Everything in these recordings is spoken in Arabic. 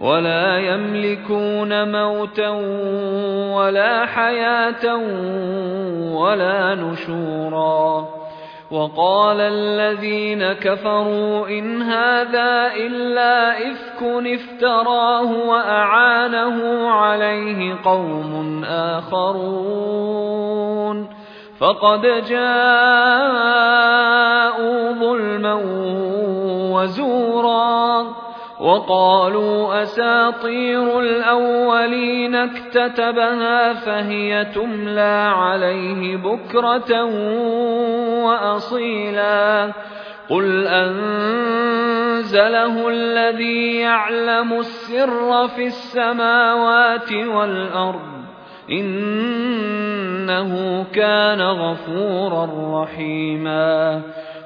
ولا يملكون موتا ولا حياة ولا نشورا. وقال الذين كفروا إن هذا إلا إفك افتراه وأعانه عليه قوم آخرون. فقد جاءوا ظلما وزورا. وقالوا أساطير الأولين اكتتبها فهي تملى عليه بكرة وأصيلا. قل أنزله الذي يعلم السر في السماوات والأرض إنه كان غفورا رحيما.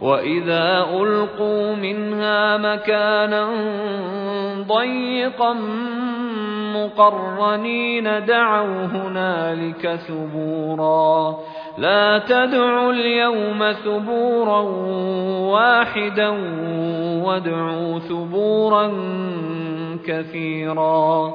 وإذا ألقوا منها مكانا ضيقا مقرنين دعوا هنالك ثبورا لا تدعوا اليوم ثبورا واحدا وادعوا ثبورا كثيرا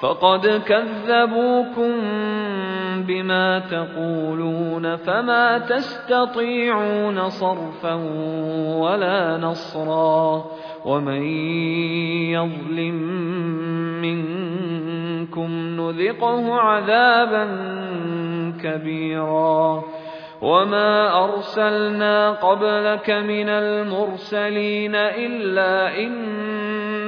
فقد كذبوكم بما تقولون فما تستطيعون صرفا ولا نصرا ومن يظلم منكم نذقه عذابا كبيرا وما أرسلنا قبلك من المرسلين إلا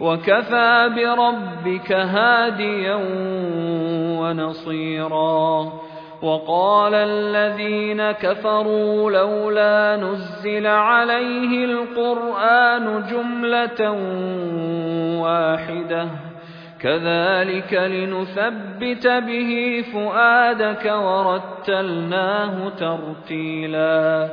وكفى بربك هاديا ونصيرا. وقال الذين كفروا لولا نزل عليه القرآن جملة واحدة. كذلك لنثبت به فؤادك ورتلناه ترتيلا.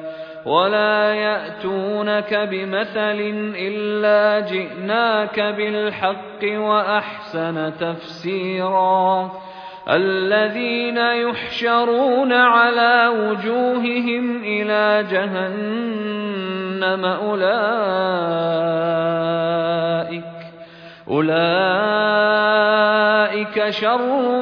ولا ياتونك بمثل الا جئناك بالحق واحسن تفسيرا الذين يحشرون على وجوههم إلى جهنم اولئك اولئك شر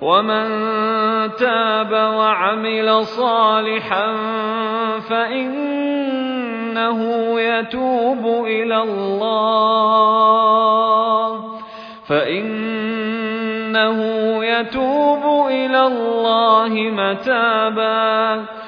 ومن تاب وعمل صالحا فإنه يتوب إلى الله فإنه يتوب إلى الله متابا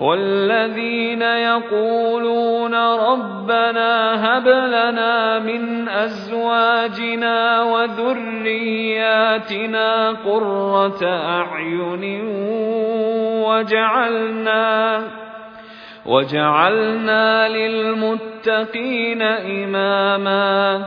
والذين يقولون ربنا هب لنا من أزواجنا وذرياتنا قرة أعين وجعلنا وجعلنا للمتقين إماما